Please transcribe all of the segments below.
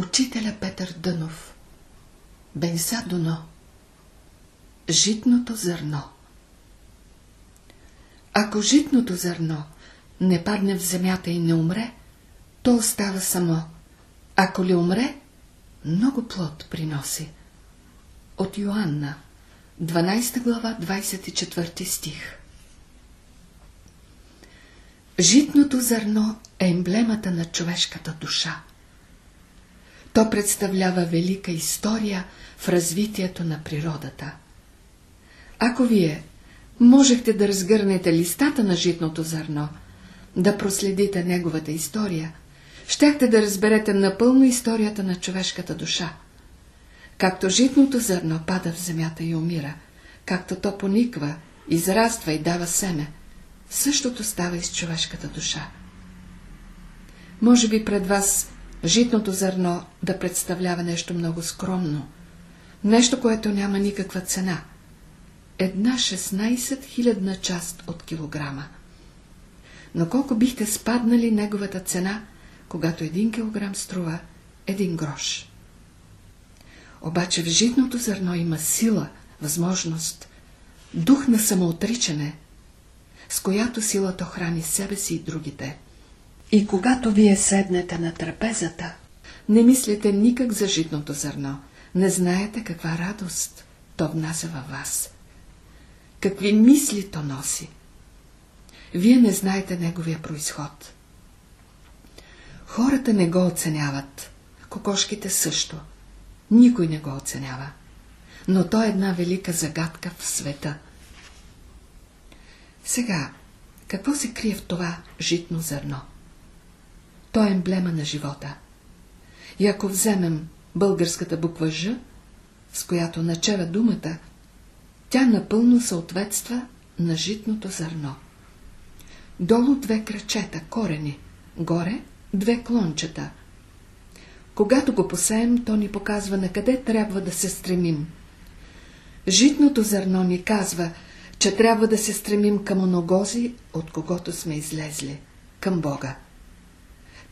Учителя Петър Дънов Бенса Доно Житното зърно Ако житното зърно не падне в земята и не умре, то остава само. Ако ли умре, много плод приноси. От Йоанна, 12 глава, 24 стих Житното зърно е емблемата на човешката душа. То представлява велика история в развитието на природата. Ако вие можехте да разгърнете листата на житното зърно, да проследите неговата история, щяхте да разберете напълно историята на човешката душа. Както житното зърно пада в земята и умира, както то пониква, израства и дава семе, същото става и с човешката душа. Може би пред вас житното зърно да представлява нещо много скромно, нещо, което няма никаква цена. Една 16 хилядна част от килограма. Но колко бихте спаднали неговата цена, когато един килограм струва един грош? Обаче в житното зърно има сила, възможност, дух на самоотричане, с която силата храни себе си и другите. И когато вие седнете на трапезата, не мислите никак за житното зърно, не знаете каква радост то внася във вас. Какви мисли то носи. Вие не знаете неговия происход. Хората не го оценяват, кокошките също. Никой не го оценява. Но то е една велика загадка в света. Сега, какво се крие в това житно зърно? То е емблема на живота. И ако вземем българската буква Ж, с която начава думата, тя напълно съответства на житното зърно. Долу две крачета, корени, горе две клончета. Когато го посеем, то ни показва на къде трябва да се стремим. Житното зърно ни казва, че трябва да се стремим към оногози, от когото сме излезли, към Бога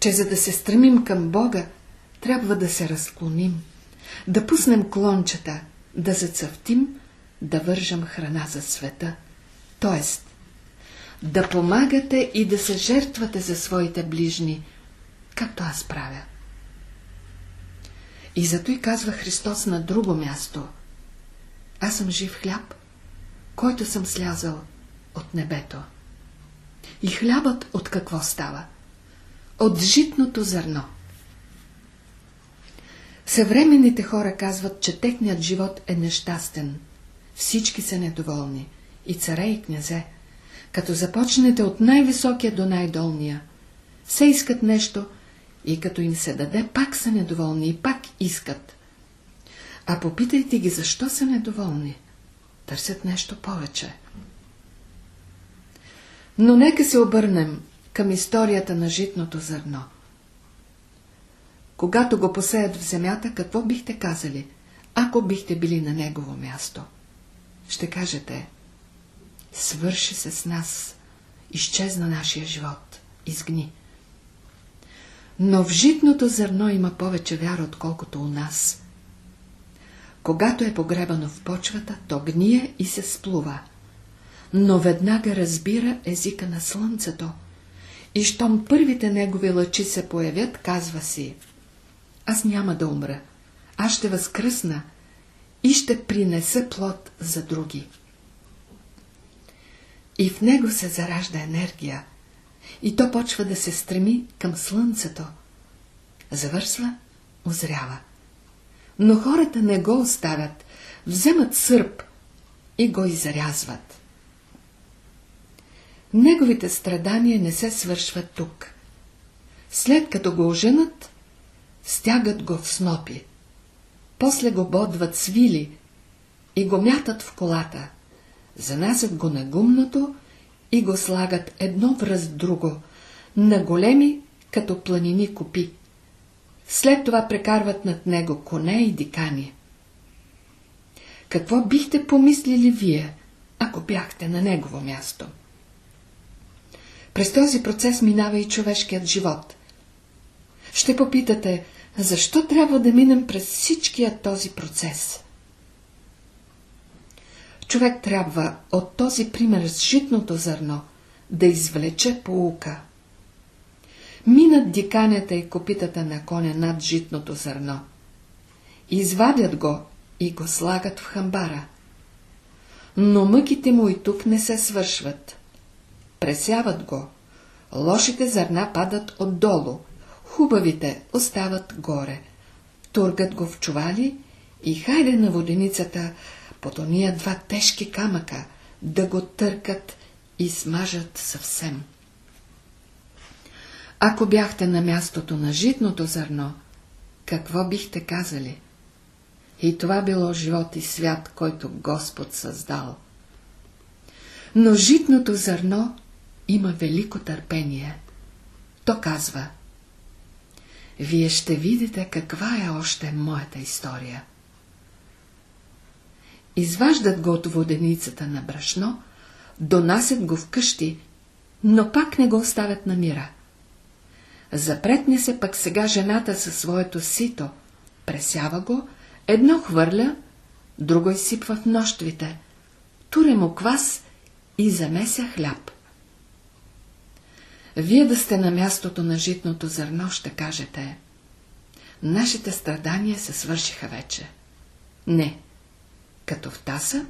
че за да се стремим към Бога, трябва да се разклоним, да пуснем клончета, да зацъфтим, да вържам храна за света. Тоест, да помагате и да се жертвате за своите ближни, както аз правя. И зато и казва Христос на друго място. Аз съм жив хляб, който съм слязал от небето. И хлябът от какво става? От житното зърно. Съвременните хора казват, че техният живот е нещастен. Всички са недоволни. И царе и князе. Като започнете от най-високия до най-долния. Се искат нещо и като им се даде, пак са недоволни и пак искат. А попитайте ги, защо са недоволни. Търсят нещо повече. Но нека се обърнем към историята на житното зърно. Когато го посеят в земята, какво бихте казали, ако бихте били на негово място? Ще кажете, свърши се с нас, изчезна нашия живот, изгни. Но в житното зърно има повече вяра, отколкото у нас. Когато е погребано в почвата, то гние и се сплува, но веднага разбира езика на слънцето – и щом първите негови лъчи се появят, казва си Аз няма да умра, аз ще възкръсна и ще принеса плод за други. И в него се заражда енергия, и то почва да се стреми към слънцето. Завършва, озрява. Но хората не го оставят, вземат сърп и го изрязват. Неговите страдания не се свършват тук. След като го оженат, стягат го в снопи. После го бодват свили и го мятат в колата. Занасят го на гумното и го слагат едно връз друго, на големи като планини копи. След това прекарват над него коне и дикани. Какво бихте помислили вие, ако бяхте на негово място? През този процес минава и човешкият живот. Ще попитате, Защо трябва да минем през всичкия този процес? Човек трябва от този пример с житното зърно да извлече поука. Минат диканята и копитата на коня над житното зърно. Извадят го и го слагат в хамбара. Но мъките му и тук не се свършват. Пресяват го. Лошите зърна падат отдолу, хубавите остават горе. Тургат го в чували и хайде на воденицата под ония два тежки камъка да го търкат и смажат съвсем. Ако бяхте на мястото на житното зърно, какво бихте казали? И това било живот и свят, който Господ създал. Но житното зърно има велико търпение. То казва Вие ще видите каква е още моята история. Изваждат го от воденицата на брашно, донасят го вкъщи, но пак не го оставят на мира. Запретне се пък сега жената със своето сито, пресява го, едно хвърля, друго изсипва в нощвите, туре му квас и замеся хляб. Вие да сте на мястото на житното зърно, ще кажете. Нашите страдания се свършиха вече. Не. Като в таса,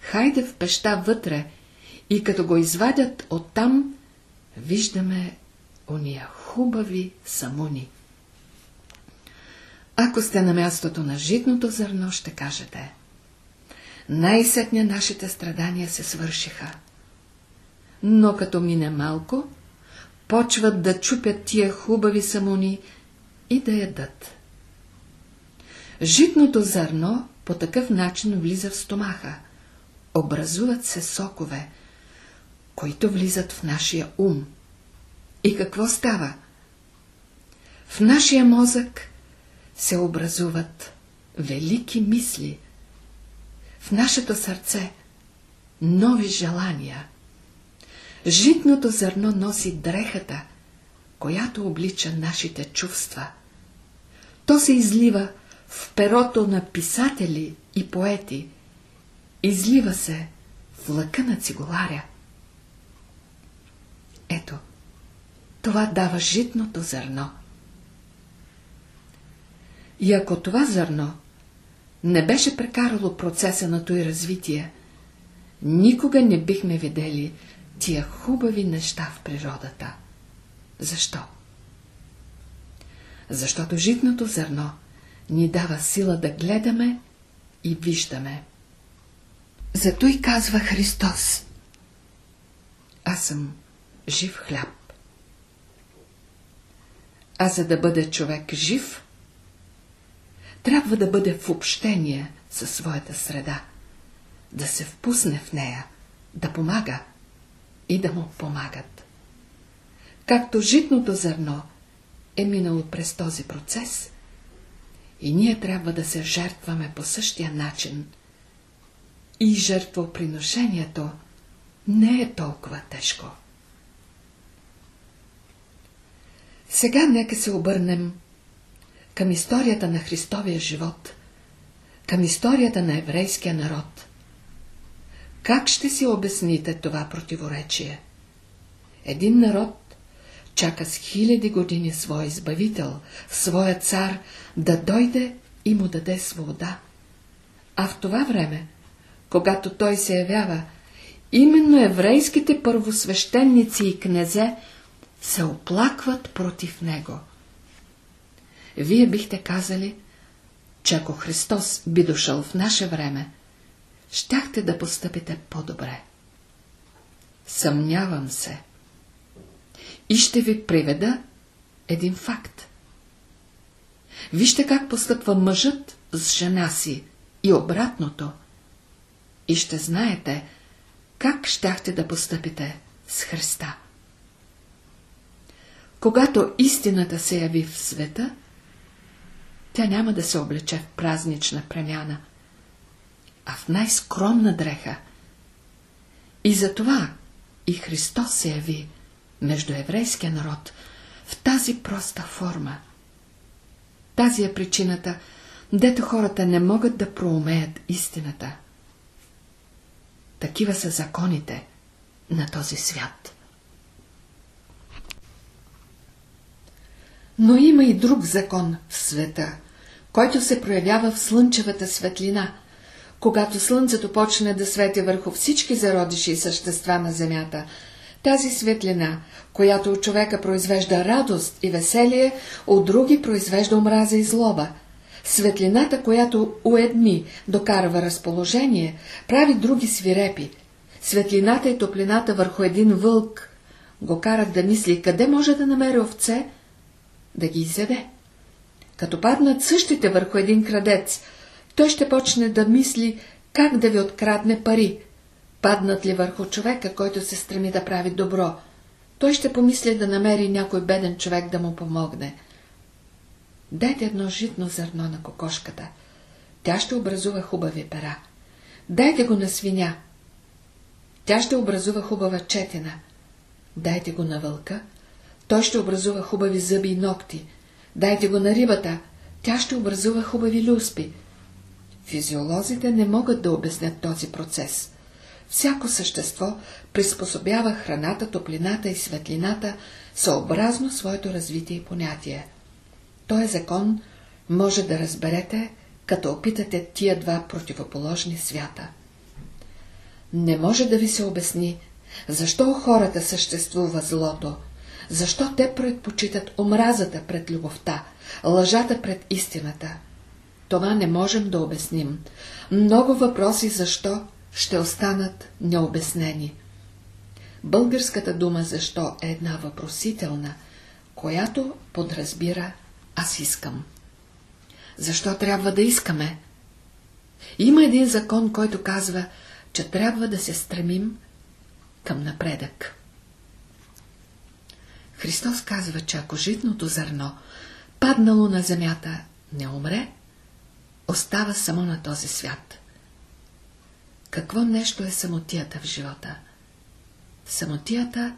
хайде в пеща вътре и като го извадят оттам, виждаме уния хубави самуни. Ако сте на мястото на житното зърно, ще кажете. Най-сетня нашите страдания се свършиха. Но като мине малко, почват да чупят тия хубави самуни и да ядат. Житното зърно по такъв начин влиза в стомаха. Образуват се сокове, които влизат в нашия ум. И какво става? В нашия мозък се образуват велики мисли, в нашето сърце нови желания. Житното зърно носи дрехата, която облича нашите чувства. То се излива в перото на писатели и поети, излива се в лъка на цигуларя. Ето, това дава житното зърно. И ако това зърно не беше прекарало процеса на той развитие, никога не бихме видели тия хубави неща в природата. Защо? Защото житното зърно ни дава сила да гледаме и виждаме. Зато и казва Христос. Аз съм жив хляб. А за да бъде човек жив, трябва да бъде в общение със своята среда, да се впусне в нея, да помага и да му помагат. Както житното зърно е минало през този процес, и ние трябва да се жертваме по същия начин. И жертвоприношението не е толкова тежко. Сега нека се обърнем към историята на Христовия живот, към историята на еврейския народ. Как ще си обясните това противоречие? Един народ чака с хиляди години своя избавител, своя цар, да дойде и му даде свобода. А в това време, когато той се явява, именно еврейските първосвещеници и князе се оплакват против него. Вие бихте казали, че ако Христос би дошъл в наше време, щяхте да постъпите по-добре. Съмнявам се. И ще ви приведа един факт. Вижте как постъпва мъжът с жена си и обратното. И ще знаете как щяхте да постъпите с Христа. Когато истината се яви в света, тя няма да се облече в празнична премяна, а в най-скромна дреха. И затова и Христос се яви между еврейския народ в тази проста форма. Тази е причината, дето хората не могат да проумеят истината. Такива са законите на този свят. Но има и друг закон в света, който се проявява в слънчевата светлина, когато слънцето почне да свети върху всички зародиши и същества на земята. Тази светлина, която от човека произвежда радост и веселие, от други произвежда омраза и злоба. Светлината, която у едни докарва разположение, прави други свирепи. Светлината и топлината върху един вълк го карат да мисли къде може да намери овце, да ги изяде. Като паднат същите върху един крадец, той ще почне да мисли как да ви открадне пари. Паднат ли върху човека, който се стреми да прави добро, той ще помисли да намери някой беден човек да му помогне. Дайте едно житно зърно на кокошката. Тя ще образува хубави пера. Дайте го на свиня. Тя ще образува хубава четина. Дайте го на вълка. Той ще образува хубави зъби и ногти. Дайте го на рибата. Тя ще образува хубави люспи. Физиолозите не могат да обяснят този процес. Всяко същество приспособява храната, топлината и светлината съобразно своето развитие и понятие. Той закон може да разберете, като опитате тия два противоположни свята. Не може да ви се обясни, защо хората съществува злото, защо те предпочитат омразата пред любовта, лъжата пред истината. Това не можем да обясним. Много въпроси защо ще останат необяснени. Българската дума защо е една въпросителна, която подразбира аз искам. Защо трябва да искаме? Има един закон, който казва, че трябва да се стремим към напредък. Христос казва, че ако житното зърно, паднало на земята, не умре, остава само на този свят. Какво нещо е самотията в живота? Самотията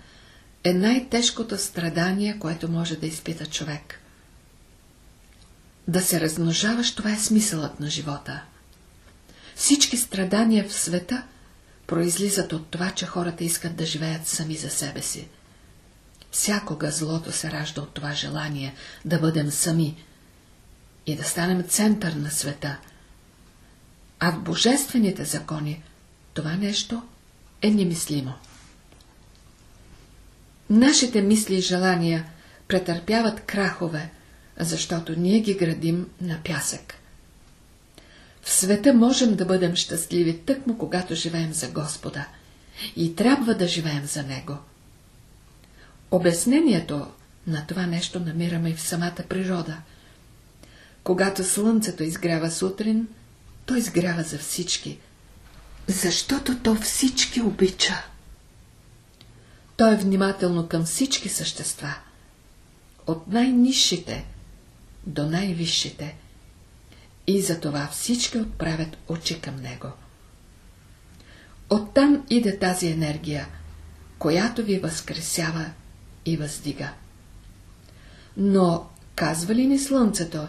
е най-тежкото страдание, което може да изпита човек. Да се размножаваш, това е смисълът на живота. Всички страдания в света произлизат от това, че хората искат да живеят сами за себе си. Всякога злото се ражда от това желание да бъдем сами и да станем център на света. А в божествените закони това нещо е немислимо. Нашите мисли и желания претърпяват крахове, защото ние ги градим на пясък. В света можем да бъдем щастливи тъкмо когато живеем за Господа и трябва да живеем за Него. Обяснението на това нещо намираме и в самата природа. Когато слънцето изгрява сутрин, то изгрява за всички, защото то всички обича. То е внимателно към всички същества, от най-низшите до най-висшите, и затова всички отправят очи към него. Оттам иде тази енергия, която ви възкресява и въздига. Но казва ли ни Слънцето,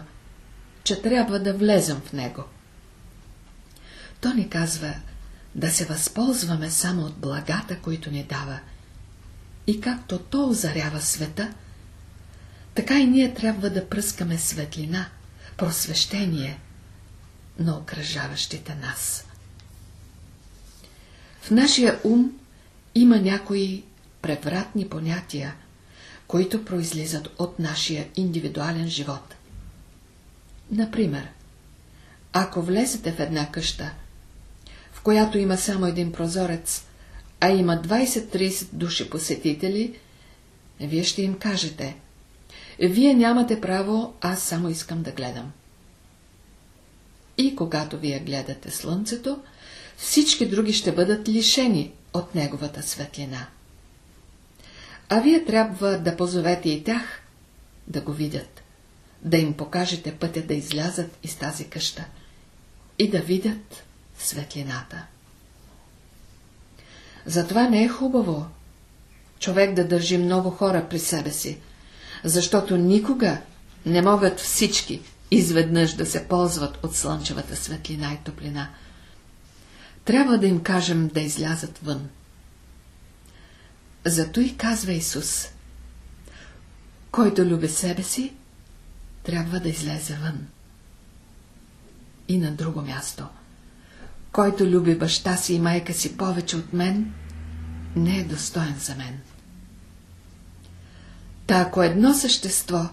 че трябва да влезем в него? То ни казва да се възползваме само от благата, които ни дава. И както то озарява света, така и ние трябва да пръскаме светлина, просвещение на окръжаващите нас. В нашия ум има някои превратни понятия, които произлизат от нашия индивидуален живот. Например, ако влезете в една къща, в която има само един прозорец, а има 20-30 души посетители, вие ще им кажете Вие нямате право, аз само искам да гледам. И когато вие гледате слънцето, всички други ще бъдат лишени от неговата светлина. А вие трябва да позовете и тях да го видят, да им покажете пътя да излязат из тази къща и да видят светлината. Затова не е хубаво човек да държи много хора при себе си, защото никога не могат всички изведнъж да се ползват от слънчевата светлина и топлина. Трябва да им кажем да излязат вън. Зато и казва Исус. Който люби себе си, трябва да излезе вън. И на друго място. Който люби баща си и майка си повече от мен, не е достоен за мен. Та ако едно същество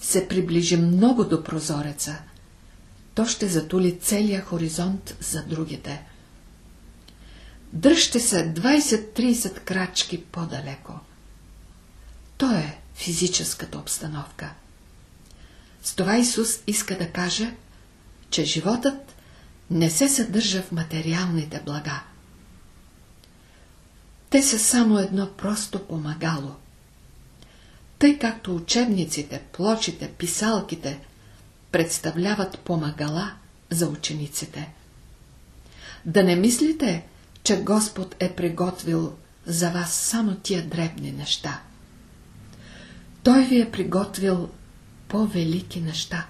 се приближи много до прозореца, то ще затули целия хоризонт за другите. Дръжте се 20-30 крачки по-далеко. То е физическата обстановка. С това Исус иска да каже, че животът не се съдържа в материалните блага. Те са само едно просто помагало. Тъй както учебниците, плочите, писалките представляват помагала за учениците. Да не мислите, че Господ е приготвил за вас само тия дребни неща. Той ви е приготвил по-велики неща.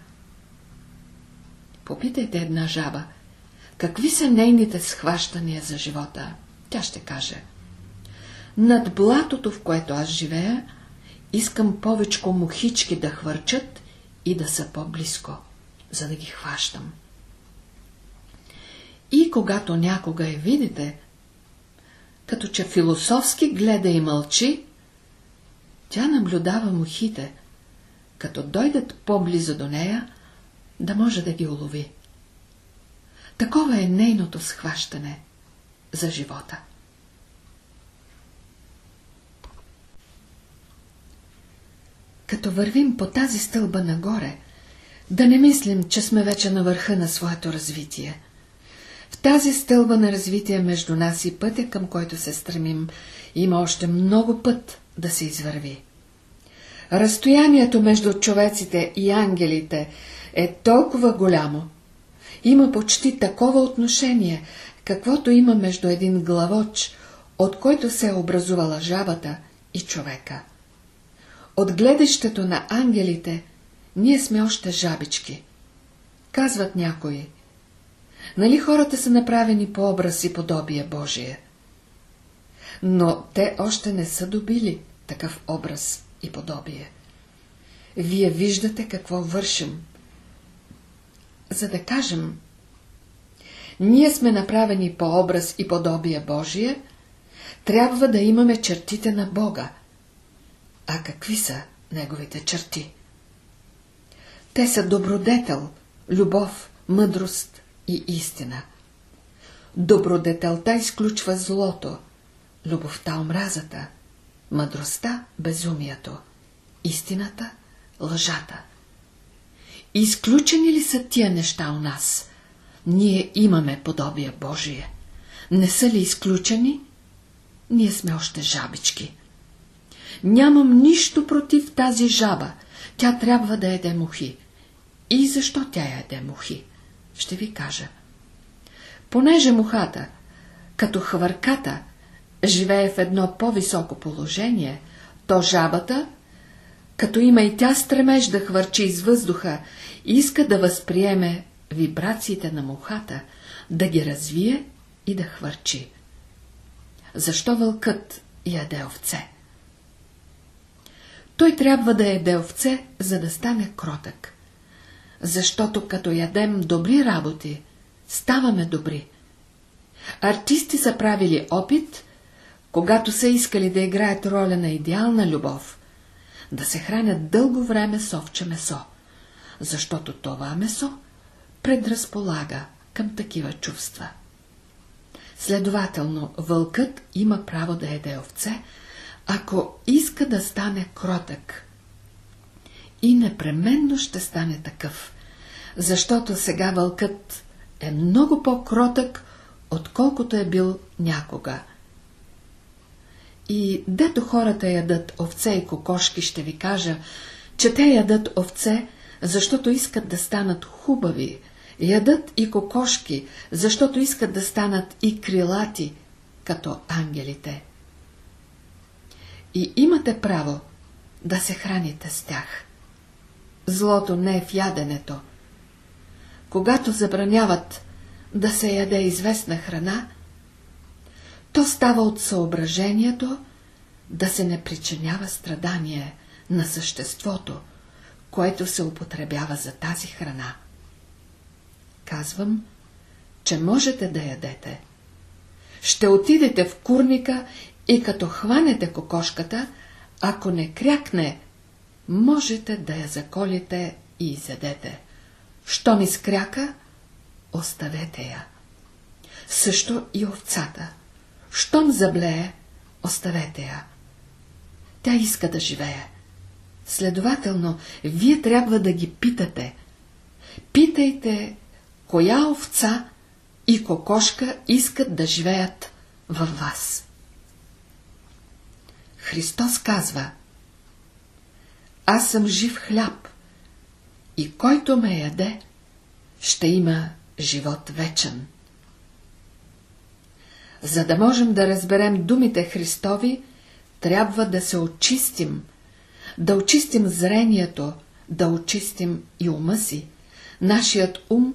Попитайте една жаба, какви са нейните схващания за живота. Тя ще каже. Над блатото, в което аз живея, искам повечко мухички да хвърчат и да са по-близко, за да ги хващам. И когато някога я видите, като че философски гледа и мълчи, тя наблюдава мухите, като дойдат по-близо до нея, да може да ги улови. Такова е нейното схващане за живота. Като вървим по тази стълба нагоре, да не мислим, че сме вече на върха на своето развитие. В тази стълба на развитие между нас и пътя, към който се стремим, има още много път да се извърви. Разстоянието между човеците и ангелите е толкова голямо. Има почти такова отношение, каквото има между един главоч, от който се е образувала жабата и човека. От гледащето на ангелите ние сме още жабички. Казват някои. Нали хората са направени по образ и подобие Божие? Но те още не са добили такъв образ и подобие. Вие виждате какво вършим. За да кажем, ние сме направени по образ и подобие Божие, трябва да имаме чертите на Бога. А какви са неговите черти? Те са добродетел, любов, мъдрост и истина. Добродетелта изключва злото, любовта омразата, мъдростта безумието, истината лъжата. Изключени ли са тия неща у нас? Ние имаме подобие Божие. Не са ли изключени? Ние сме още жабички. Нямам нищо против тази жаба. Тя трябва да еде мухи. И защо тя яде мухи? Ще ви кажа. Понеже мухата, като хвърката, живее в едно по-високо положение, то жабата като има и тя стремеж да хвърчи из въздуха, иска да възприеме вибрациите на мухата, да ги развие и да хвърчи. Защо вълкът яде овце? Той трябва да яде овце, за да стане кротък. Защото като ядем добри работи, ставаме добри. Артисти са правили опит, когато са искали да играят роля на идеална любов – да се хранят дълго време с овче месо, защото това месо предразполага към такива чувства. Следователно, вълкът има право да еде овце, ако иска да стане кротък. И непременно ще стане такъв, защото сега вълкът е много по-кротък, отколкото е бил някога. И дето хората ядат овце и кокошки, ще ви кажа, че те ядат овце, защото искат да станат хубави. Ядат и кокошки, защото искат да станат и крилати, като ангелите. И имате право да се храните с тях. Злото не е в яденето, когато забраняват да се яде известна храна, то става от съображението да се не причинява страдание на съществото, което се употребява за тази храна. Казвам, че можете да ядете. Ще отидете в курника и като хванете кокошката, ако не крякне, можете да я заколите и изядете. Що ми скряка, оставете я. Също и овцата. Щом заблее, оставете я. Тя иска да живее. Следователно, вие трябва да ги питате. Питайте, коя овца и кокошка искат да живеят във вас. Христос казва Аз съм жив хляб и който ме яде, ще има живот вечен. За да можем да разберем думите Христови, трябва да се очистим, да очистим зрението, да очистим и ума си. Нашият ум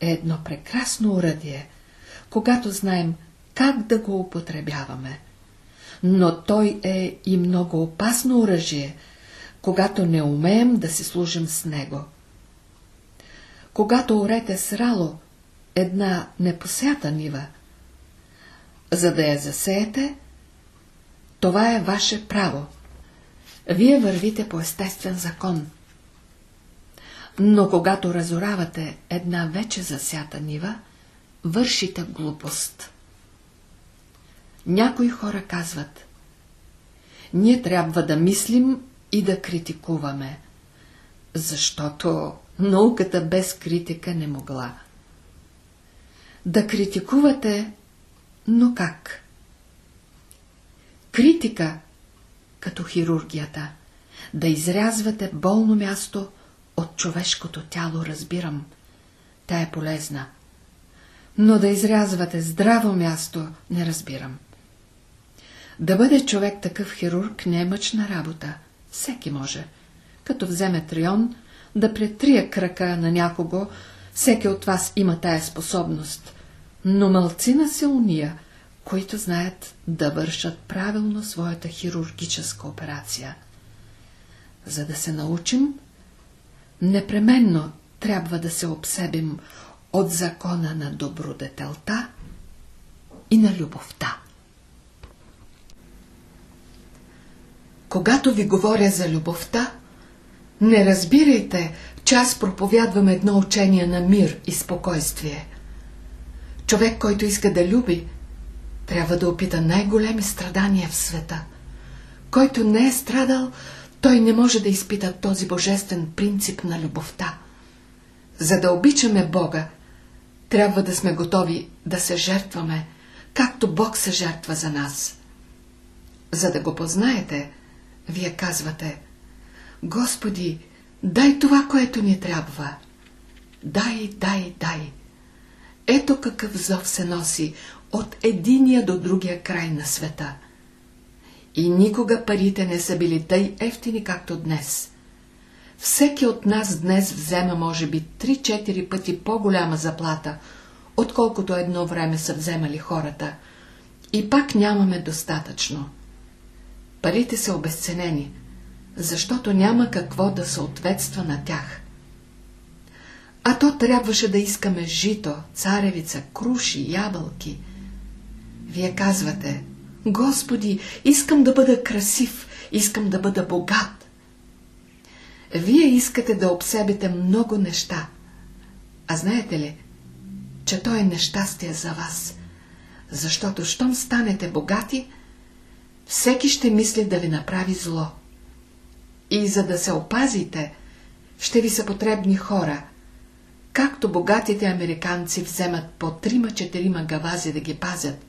е едно прекрасно уръдие, когато знаем как да го употребяваме. Но той е и много опасно оръжие, когато не умеем да си служим с него. Когато орете с рало една непосята нива, за да я засеете, това е ваше право. Вие вървите по естествен закон. Но когато разоравате една вече засята нива, вършите глупост. Някои хора казват Ние трябва да мислим и да критикуваме, защото науката без критика не могла. Да критикувате, но как? Критика, като хирургията, да изрязвате болно място от човешкото тяло, разбирам. Та е полезна. Но да изрязвате здраво място, не разбирам. Да бъде човек такъв хирург не е мъчна работа. Всеки може. Като вземе трион, да претрие крака на някого, всеки от вас има тая способност. Но мълцина се уния, които знаят да вършат правилно своята хирургическа операция. За да се научим, непременно трябва да се обсебим от закона на добродетелта и на любовта. Когато ви говоря за любовта, не разбирайте, че аз проповядвам едно учение на мир и спокойствие. Човек, който иска да люби, трябва да опита най-големи страдания в света. Който не е страдал, той не може да изпита този божествен принцип на любовта. За да обичаме Бога, трябва да сме готови да се жертваме, както Бог се жертва за нас. За да го познаете, вие казвате, Господи, дай това, което ни трябва. Дай, дай, дай. Ето какъв зов се носи от единия до другия край на света. И никога парите не са били тъй ефтини, както днес. Всеки от нас днес взема, може би, 3-4 пъти по-голяма заплата, отколкото едно време са вземали хората. И пак нямаме достатъчно. Парите са обесценени, защото няма какво да съответства на тях. А то трябваше да искаме жито, царевица, круши, ябълки. Вие казвате, Господи, искам да бъда красив, искам да бъда богат. Вие искате да обсебите много неща. А знаете ли, че то е нещастие за вас, защото щом станете богати, всеки ще мисли да ви направи зло. И за да се опазите, ще ви са потребни хора, както богатите американци вземат по трима-четирима гавази да ги пазят,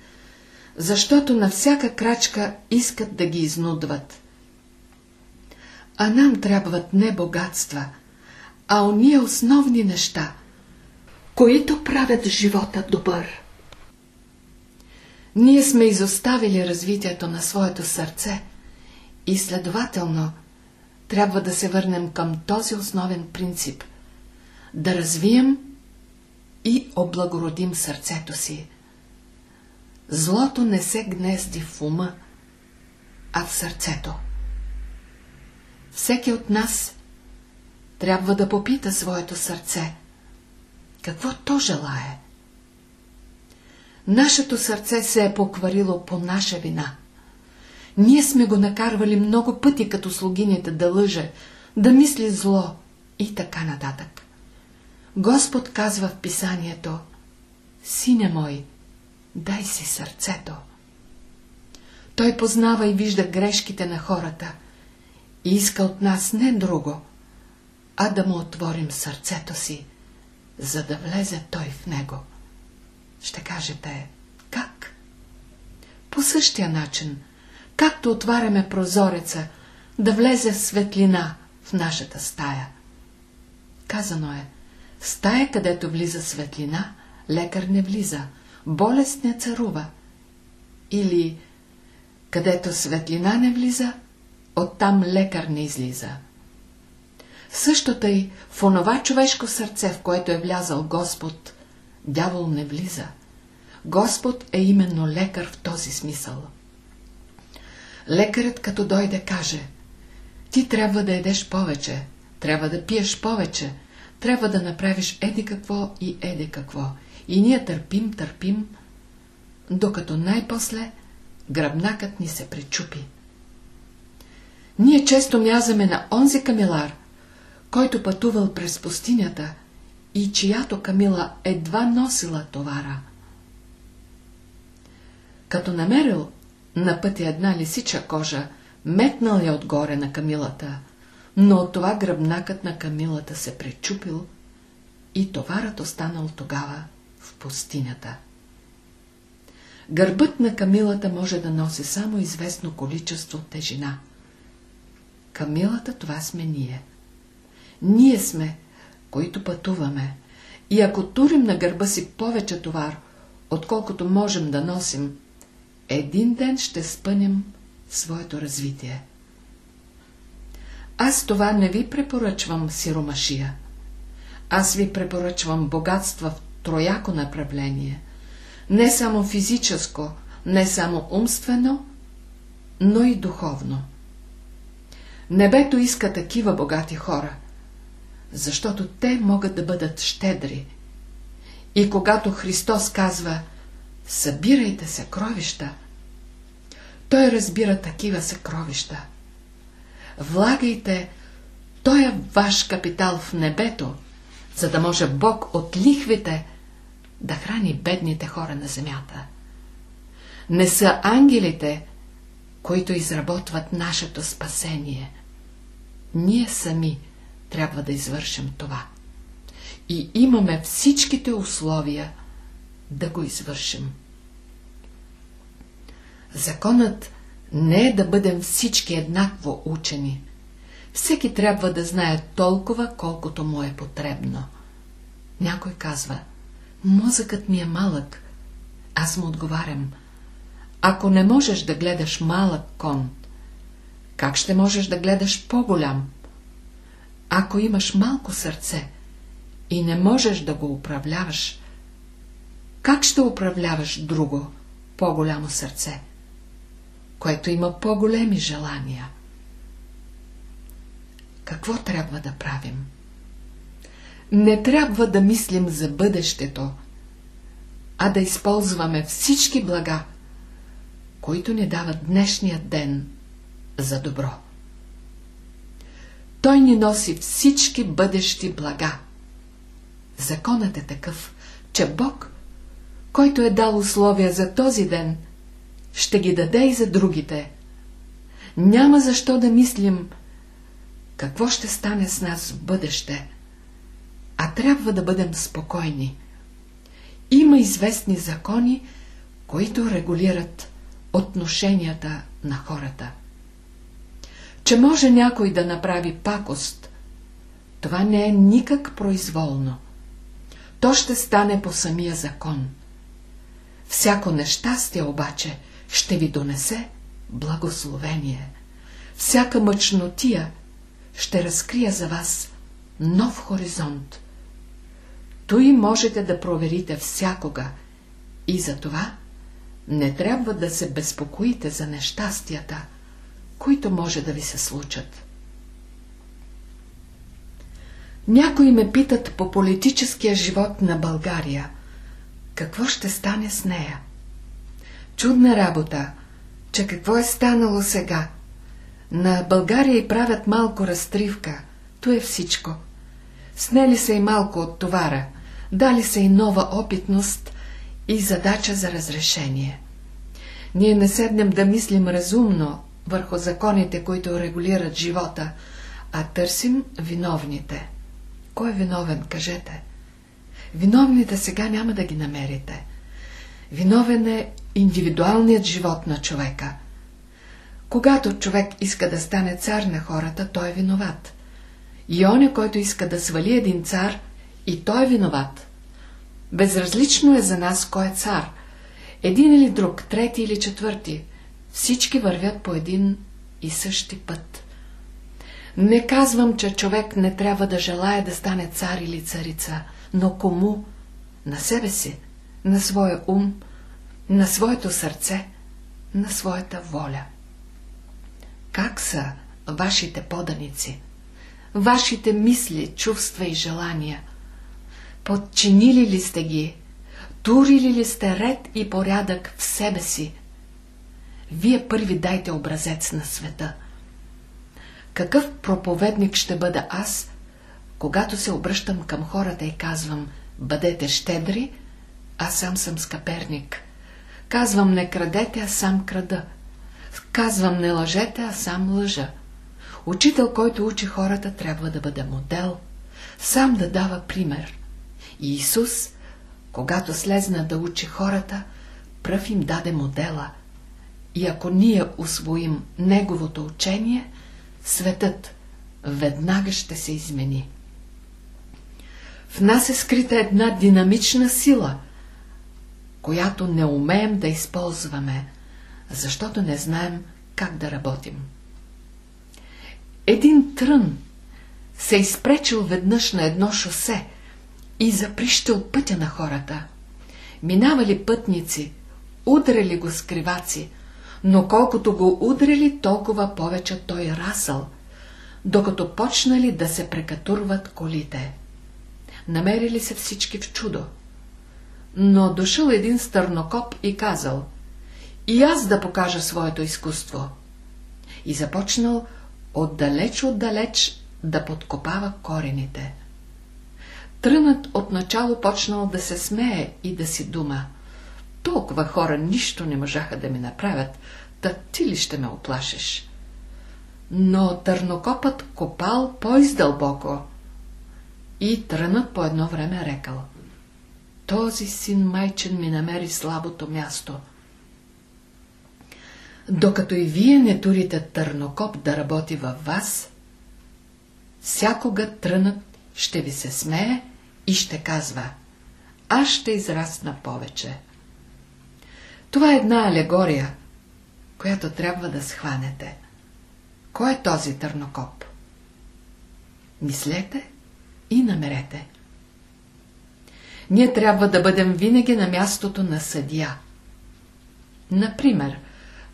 защото на всяка крачка искат да ги изнудват. А нам трябват не богатства, а ония основни неща, които правят живота добър. Ние сме изоставили развитието на своето сърце и следователно трябва да се върнем към този основен принцип – да развием и облагородим сърцето си. Злото не се гнезди в ума, а в сърцето. Всеки от нас трябва да попита своето сърце, какво то желае. Нашето сърце се е покварило по наша вина. Ние сме го накарвали много пъти като слугинята да лъже, да мисли зло и така нататък. Господ казва в писанието Сине мой, дай си сърцето. Той познава и вижда грешките на хората и иска от нас не друго, а да му отворим сърцето си, за да влезе той в него. Ще кажете, как? По същия начин, както отваряме прозореца, да влезе светлина в нашата стая. Казано е, стая, където влиза светлина, лекар не влиза, болест не царува. Или, където светлина не влиза, оттам лекар не излиза. Същото и в онова човешко сърце, в което е влязал Господ, дявол не влиза. Господ е именно лекар в този смисъл. Лекарът като дойде каже Ти трябва да едеш повече, трябва да пиеш повече, трябва да направиш еди какво и еди какво. И ние търпим, търпим, докато най-после гръбнакът ни се пречупи. Ние често мязаме на онзи камилар, който пътувал през пустинята и чиято камила едва носила товара. Като намерил на пътя една лисича кожа, метнал я отгоре на камилата, но от това гръбнакът на камилата се пречупил и товарът останал тогава в пустинята. Гърбът на камилата може да носи само известно количество тежина. Камилата това сме ние. Ние сме, които пътуваме. И ако турим на гърба си повече товар, отколкото можем да носим, един ден ще спънем своето развитие. Аз това не ви препоръчвам сиромашия. Аз ви препоръчвам богатства в трояко направление. Не само физическо, не само умствено, но и духовно. Небето иска такива богати хора – защото те могат да бъдат щедри. И когато Христос казва «Събирайте съкровища», Той разбира такива съкровища. Влагайте той е ваш капитал в небето, за да може Бог от лихвите да храни бедните хора на земята. Не са ангелите, които изработват нашето спасение. Ние сами трябва да извършим това. И имаме всичките условия да го извършим. Законът не е да бъдем всички еднакво учени. Всеки трябва да знае толкова, колкото му е потребно. Някой казва, мозъкът ми е малък. Аз му отговарям, ако не можеш да гледаш малък кон, как ще можеш да гледаш по-голям? Ако имаш малко сърце и не можеш да го управляваш, как ще управляваш друго, по-голямо сърце, което има по-големи желания? Какво трябва да правим? Не трябва да мислим за бъдещето, а да използваме всички блага, които ни дават днешния ден за добро. Той ни носи всички бъдещи блага. Законът е такъв, че Бог, който е дал условия за този ден, ще ги даде и за другите. Няма защо да мислим какво ще стане с нас в бъдеще, а трябва да бъдем спокойни. Има известни закони, които регулират отношенията на хората че може някой да направи пакост, това не е никак произволно. То ще стане по самия закон. Всяко нещастие обаче ще ви донесе благословение. Всяка мъчнотия ще разкрия за вас нов хоризонт. Той можете да проверите всякога. И за това не трябва да се безпокоите за нещастията, които може да ви се случат. Някои ме питат по политическия живот на България. Какво ще стане с нея? Чудна работа, че какво е станало сега? На България и правят малко разтривка. То е всичко. Снели се и малко от товара. Дали се и нова опитност и задача за разрешение. Ние не седнем да мислим разумно върху законите, които регулират живота, а търсим виновните. Кой е виновен, кажете? Виновните сега няма да ги намерите. Виновен е индивидуалният живот на човека. Когато човек иска да стане цар на хората, той е виноват. И оня, който иска да свали един цар, и той е виноват. Безразлично е за нас кой е цар. Един или друг, трети или четвърти, всички вървят по един и същи път. Не казвам, че човек не трябва да желая да стане цар или царица, но кому? На себе си, на своя ум, на своето сърце, на своята воля. Как са вашите поданици? Вашите мисли, чувства и желания? Подчинили ли сте ги? Турили ли сте ред и порядък в себе си? Вие първи дайте образец на света – какъв проповедник ще бъда аз, когато се обръщам към хората и казвам «Бъдете щедри», аз сам съм скъперник. Казвам «Не крадете», а сам крада. Казвам «Не лъжете», а сам лъжа. Учител, който учи хората, трябва да бъде модел, сам да дава пример. И Исус, когато слезна да учи хората, пръв им даде модела. И ако ние усвоим Неговото учение – светът веднага ще се измени. В нас е скрита една динамична сила, която не умеем да използваме, защото не знаем как да работим. Един трън се е изпречил веднъж на едно шосе и заприщил пътя на хората. Минавали пътници, удрали го с криваци, но колкото го удрили, толкова повече той расъл, докато почнали да се прекатурват колите. Намерили се всички в чудо. Но дошъл един стърнокоп и казал «И аз да покажа своето изкуство». И започнал отдалеч-отдалеч да подкопава корените. Трънът отначало почнал да се смее и да си дума – толкова хора нищо не можаха да ми направят, та ти ли ще ме оплашеш? Но търнокопът копал по-издълбоко и трънът по едно време рекал. Този син майчен ми намери слабото място. Докато и вие не турите търнокоп да работи във вас, всякога трънът ще ви се смее и ще казва, аз ще израсна повече. Това е една алегория, която трябва да схванете. Кой е този търнокоп? Мислете и намерете. Ние трябва да бъдем винаги на мястото на съдия. Например,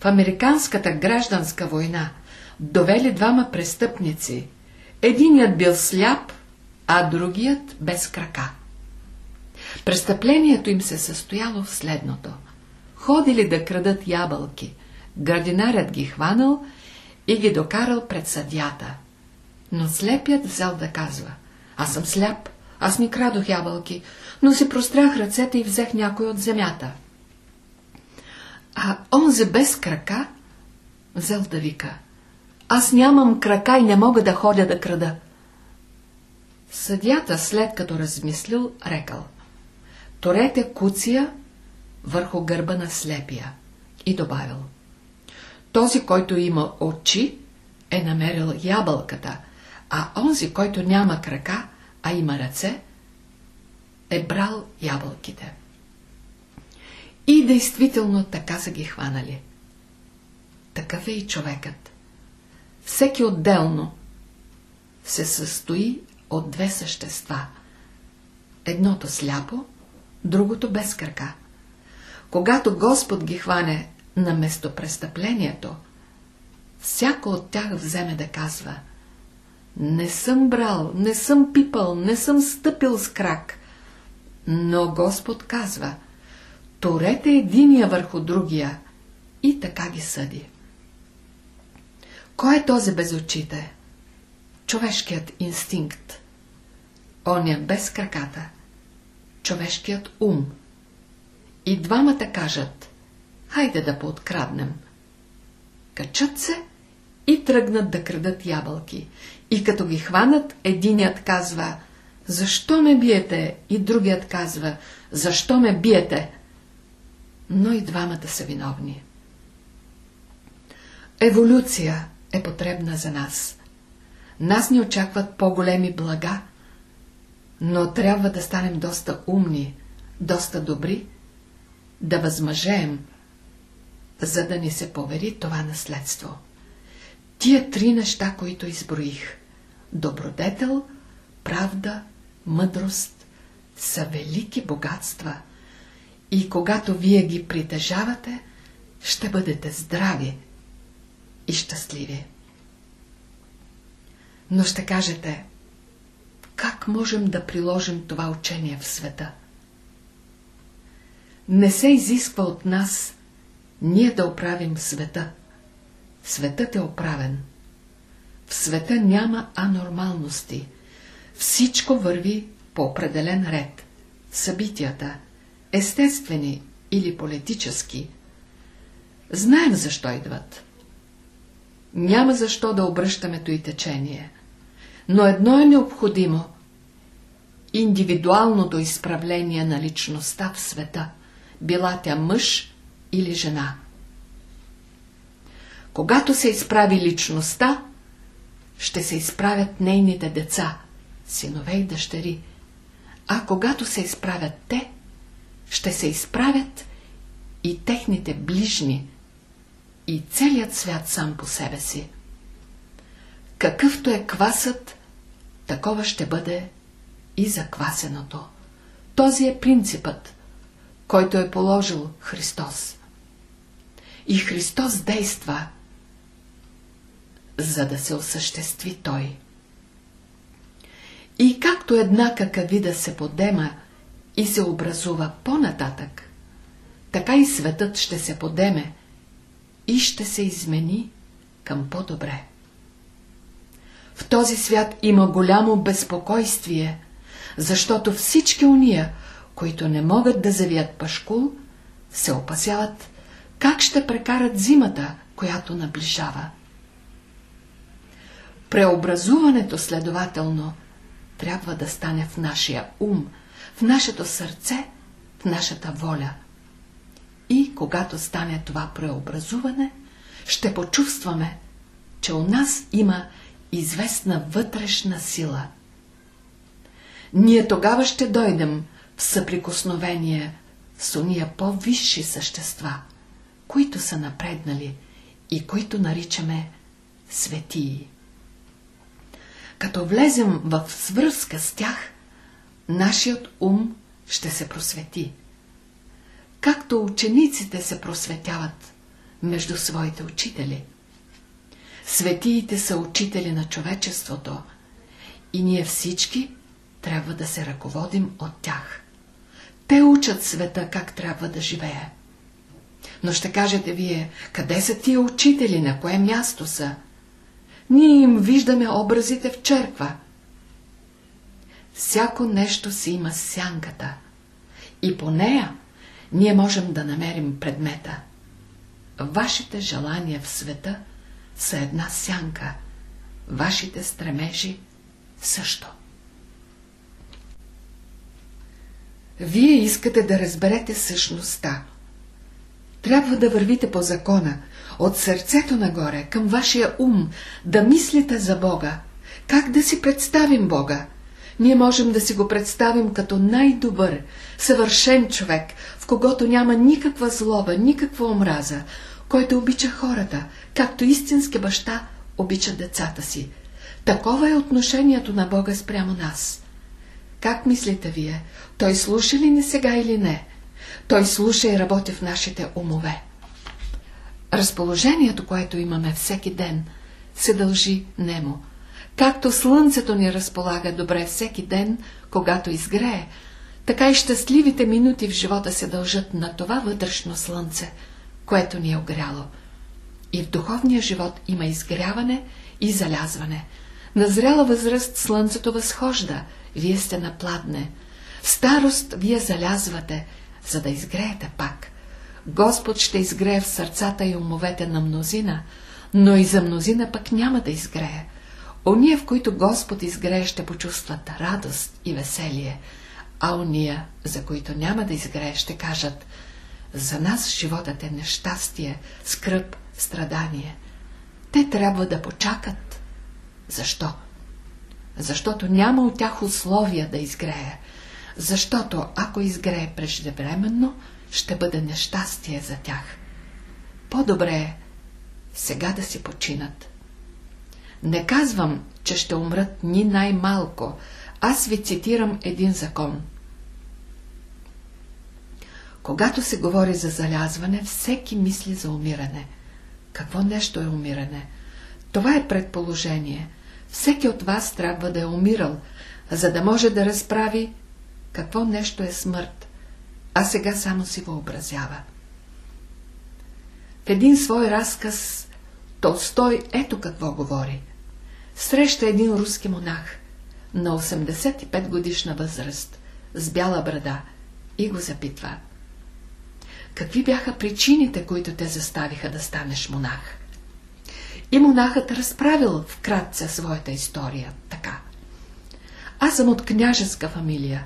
в Американската гражданска война довели двама престъпници. Единият бил сляп, а другият без крака. Престъплението им се състояло в следното – ходили да крадат ябълки. Градинарят ги хванал и ги докарал пред съдята. Но слепият взел да казва, аз съм сляп, аз не крадох ябълки, но си прострях ръцете и взех някой от земята. А онзе без крака взел да вика, аз нямам крака и не мога да ходя да крада. Съдята, след като размислил, рекал, Торете куция върху гърба на слепия и добавил Този, който има очи, е намерил ябълката, а онзи, който няма крака, а има ръце, е брал ябълките. И действително така са ги хванали. Такъв е и човекът. Всеки отделно се състои от две същества. едното сляпо, другото без крака. Когато Господ ги хване на местопрестъплението, всяко от тях вземе да казва Не съм брал, не съм пипал, не съм стъпил с крак. Но Господ казва Торете единия върху другия и така ги съди. Кой е този без очите? Човешкият инстинкт. Оня без краката. Човешкият ум. И двамата кажат, хайде да пооткраднем. Качат се и тръгнат да крадат ябълки. И като ги хванат, единият казва, защо ме биете? И другият казва, защо ме биете? Но и двамата са виновни. Еволюция е потребна за нас. Нас ни очакват по-големи блага, но трябва да станем доста умни, доста добри, да възмъжеем, за да ни се повери това наследство. Тия три неща, които изброих – добродетел, правда, мъдрост – са велики богатства и когато вие ги притежавате, ще бъдете здрави и щастливи. Но ще кажете, как можем да приложим това учение в света? Не се изисква от нас ние да оправим света. Светът е оправен. В света няма анормалности. Всичко върви по определен ред. Събитията, естествени или политически, знаем защо идват. Няма защо да обръщаме и течение. Но едно е необходимо – индивидуалното изправление на личността в света, била тя мъж или жена. Когато се изправи личността, ще се изправят нейните деца, синове и дъщери, а когато се изправят те, ще се изправят и техните ближни, и целият свят сам по себе си. Какъвто е квасът, такова ще бъде и заквасеното. Този е принципът, който е положил Христос. И Христос действа, за да се осъществи Той. И както една какавида се подема и се образува по-нататък, така и светът ще се подеме и ще се измени към по-добре. В този свят има голямо безпокойствие, защото всички уния, които не могат да завият пашкул, се опасяват как ще прекарат зимата, която наближава. Преобразуването, следователно, трябва да стане в нашия ум, в нашето сърце, в нашата воля. И когато стане това преобразуване, ще почувстваме, че у нас има известна вътрешна сила. Ние тогава ще дойдем в съприкосновение с уния по-висши същества, които са напреднали и които наричаме светии. Като влезем в свръзка с тях, нашият ум ще се просвети. Както учениците се просветяват между своите учители – Светиите са учители на човечеството и ние всички трябва да се ръководим от тях. Те учат света как трябва да живее. Но ще кажете вие, къде са тия учители, на кое място са? Ние им виждаме образите в черква. Всяко нещо си има сянката и по нея ние можем да намерим предмета. Вашите желания в света – са една сянка, вашите стремежи също. Вие искате да разберете същността. Трябва да вървите по закона, от сърцето нагоре, към вашия ум, да мислите за Бога. Как да си представим Бога? Ние можем да си го представим като най-добър, съвършен човек, в когото няма никаква злоба, никаква омраза, който обича хората, както истински баща обича децата си. Такова е отношението на Бога спрямо нас. Как мислите вие? Той слуша ли не сега или не? Той слуша и работи в нашите умове. Разположението, което имаме всеки ден, се дължи нему. Както слънцето ни разполага добре всеки ден, когато изгрее, така и щастливите минути в живота се дължат на това вътрешно слънце, което ни е огряло. И в духовния живот има изгряване и залязване. На зряла възраст слънцето възхожда, вие сте на пладне. В старост вие залязвате, за да изгреете пак. Господ ще изгрее в сърцата и умовете на мнозина, но и за мнозина пък няма да изгрее. Ония, в които Господ изгрее, ще почувстват радост и веселие, а ония, за които няма да изгрее, ще кажат за нас животът е нещастие, скръп, страдание. Те трябва да почакат. Защо? Защото няма от тях условия да изгрее. Защото ако изгрее преждевременно, ще бъде нещастие за тях. По-добре е сега да си починат. Не казвам, че ще умрат ни най-малко. Аз ви цитирам един закон. Когато се говори за залязване, всеки мисли за умиране. Какво нещо е умиране? Това е предположение. Всеки от вас трябва да е умирал, за да може да разправи какво нещо е смърт, а сега само си въобразява. В един свой разказ Толстой ето какво говори. Среща един руски монах на 85 годишна възраст с бяла брада и го запитва. Какви бяха причините, които те заставиха да станеш монах? И монахът разправил вкратце своята история така. Аз съм от княжеска фамилия.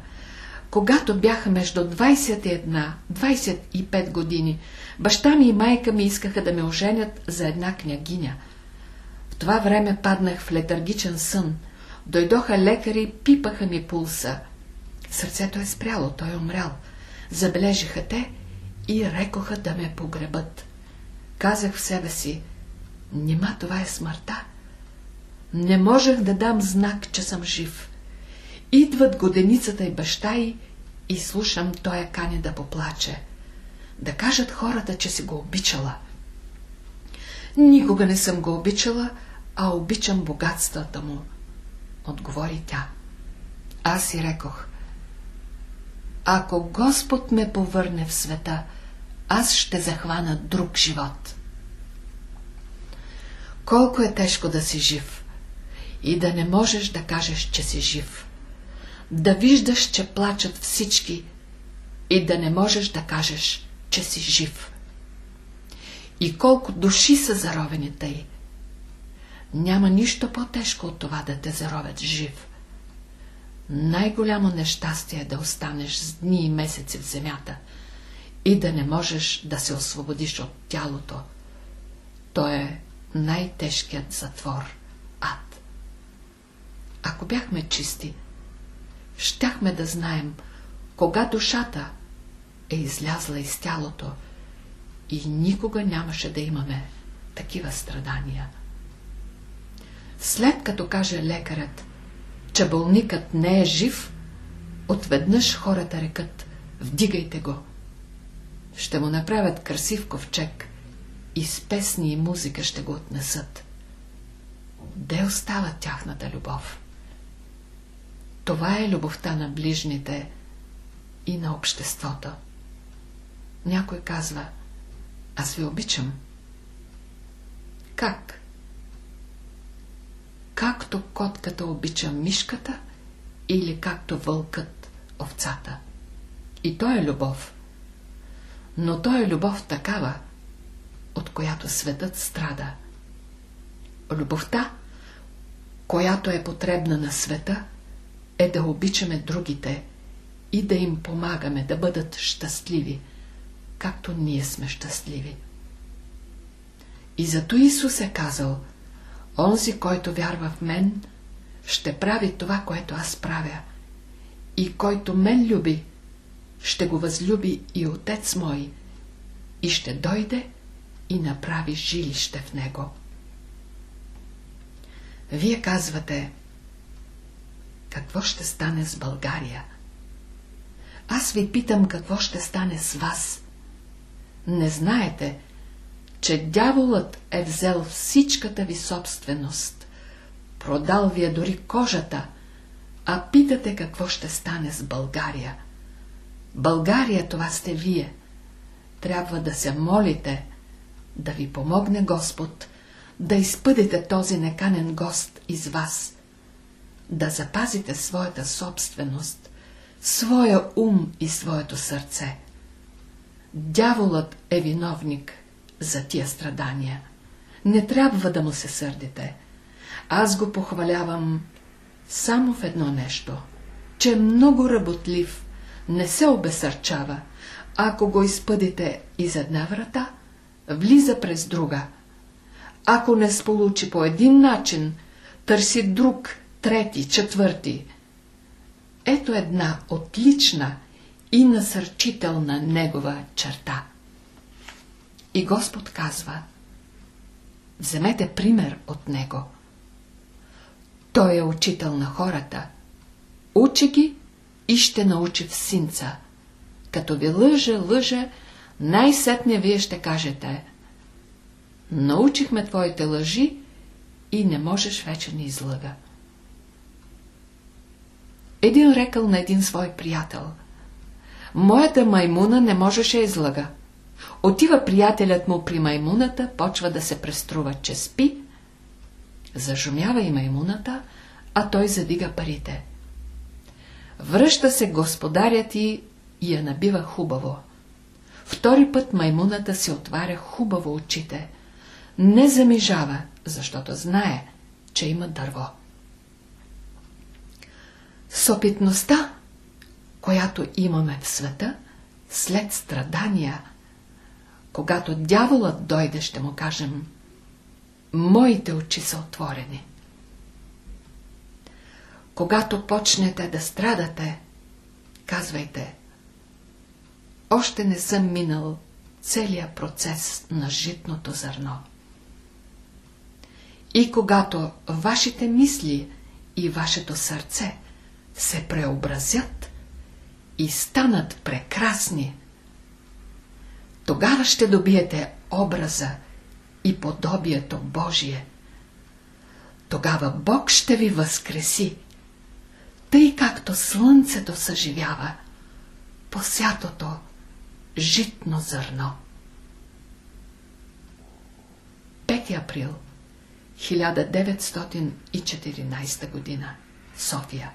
Когато бяха между 21-25 години, баща ми и майка ми искаха да ме оженят за една княгиня. В това време паднах в летаргичен сън. Дойдоха лекари, пипаха ми пулса. Сърцето е спряло, той е умрял. Забележиха те и рекоха да ме погребат. Казах в себе си, Нима това е смъртта. Не можех да дам знак, че съм жив. Идват годеницата и баща й и слушам той кане да поплаче. Да кажат хората, че си го обичала. Никога не съм го обичала, а обичам богатствата му. Отговори тя. Аз си рекох. Ако Господ ме повърне в света, аз ще захвана друг живот колко е тежко да си жив и да не можеш да кажеш, че си жив. Да виждаш, че плачат всички и да не можеш да кажеш, че си жив. И колко души са заровени тъй. Няма нищо по-тежко от това да те заровят жив. Най-голямо нещастие е да останеш с дни и месеци в земята и да не можеш да се освободиш от тялото. То е най-тежкият затвор – ад. Ако бяхме чисти, щяхме да знаем, кога душата е излязла из тялото и никога нямаше да имаме такива страдания. След като каже лекарът, че болникът не е жив, отведнъж хората рекат, вдигайте го. Ще му направят красив ковчег и с песни и музика ще го отнесат. Де остава тяхната любов? Това е любовта на ближните и на обществото. Някой казва, аз ви обичам. Как? Както котката обича мишката или както вълкът овцата. И то е любов. Но то е любов такава, от която светът страда. Любовта, която е потребна на света, е да обичаме другите и да им помагаме да бъдат щастливи, както ние сме щастливи. И зато Исус е казал, онзи, който вярва в мен, ще прави това, което аз правя, и който мен люби, ще го възлюби и Отец мой, и ще дойде и направи жилище в него. Вие казвате, какво ще стане с България. Аз ви питам какво ще стане с вас. Не знаете, че дяволът е взел всичката ви собственост, продал ви е дори кожата, а питате какво ще стане с България. България това сте вие. Трябва да се молите, да ви помогне Господ, да изпъдете този неканен гост из вас, да запазите своята собственост, своя ум и своето сърце. Дяволът е виновник за тия страдания. Не трябва да му се сърдите. Аз го похвалявам само в едно нещо, че е много работлив, не се обесърчава. Ако го изпъдите из една врата, влиза през друга. Ако не сполучи по един начин, търси друг, трети, четвърти. Ето една отлична и насърчителна негова черта. И Господ казва, вземете пример от Него. Той е учител на хората. Учи ги и ще научи в синца. Като ви лъже, лъже, най-сетне вие ще кажете Научихме твоите лъжи и не можеш вече ни излъга. Един рекал на един свой приятел Моята маймуна не можеше излъга. Отива приятелят му при маймуната, почва да се преструва, че спи. Зажумява и маймуната, а той задига парите. Връща се господарят и я набива хубаво. Втори път маймуната се отваря хубаво очите. Не замижава, защото знае, че има дърво. С опитността, която имаме в света, след страдания, когато дяволът дойде, ще му кажем Моите очи са отворени. Когато почнете да страдате, казвайте Още не съм минал целият процес на житното зърно. И когато вашите мисли и вашето сърце се преобразят и станат прекрасни, тогава ще добиете образа и подобието Божие. Тогава Бог ще ви възкреси, тъй както слънцето съживява посятото житно зърно. 5 април 1914 година София